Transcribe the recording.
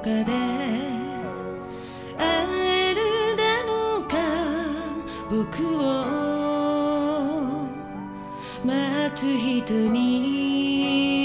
かで会えるだろうか僕を待つ人に。